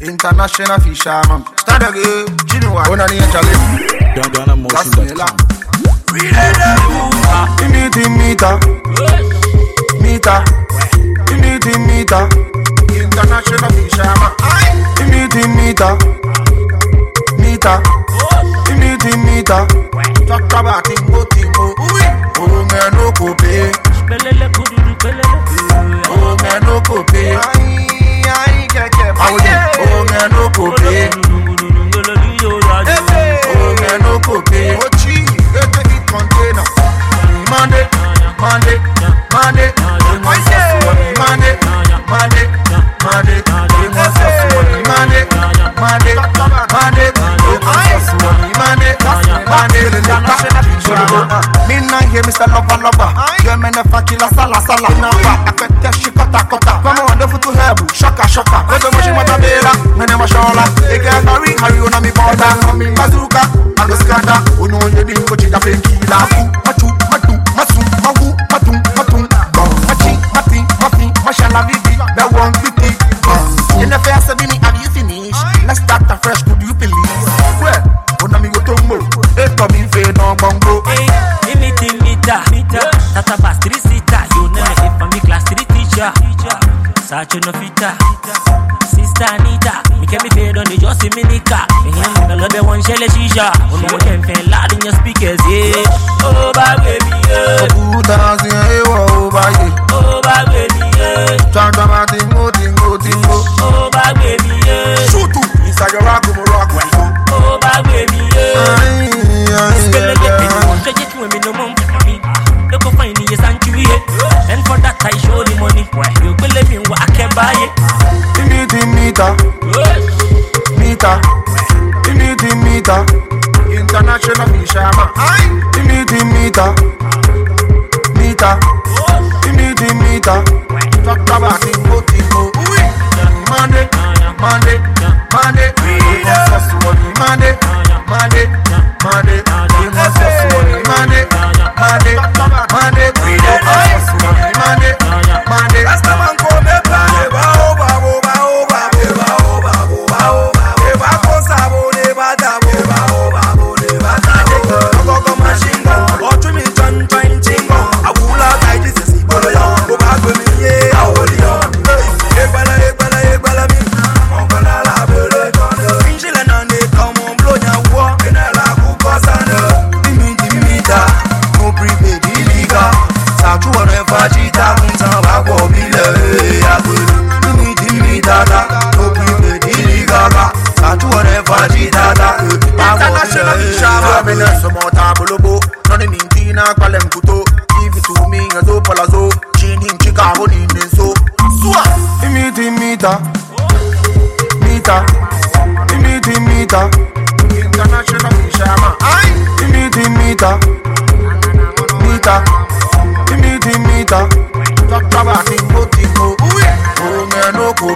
International fisherman. Start again. Jimmy White. Ona ni chale. Ghana Motion.com. Imiti mita. Mita. Imiti mita. International fisherman. Imiti mita. Mita. Imiti mita. Talk about tingo Monday, Monday, Monday. They want us to work. Monday, Monday, Monday. Want us to work. Monday, Monday, Monday. Want us to work. Monday, Monday. Nah hear Mr. Lover Lover. You me never kill a sala sala. Tata three seater. You know me if I'm me class three teacher. Sacho no fita, sister Anita. Me can be paid on the just a minica. Me him me love one shell shisha. Oh no, can feel loud in your speakers, yeah. Oh, baby, show the money. You believe me, what I can buy it. Imiti mita, mita, imiti mita. International fisherman. Imiti mita, mita, imiti mita. Talk about tingo. Monday, Monday, Monday. Imiti mita mita, imiti mita, international fisherman. Imiti mita, mita, imiti mita. Talk about tingo tingo. Oh man, no go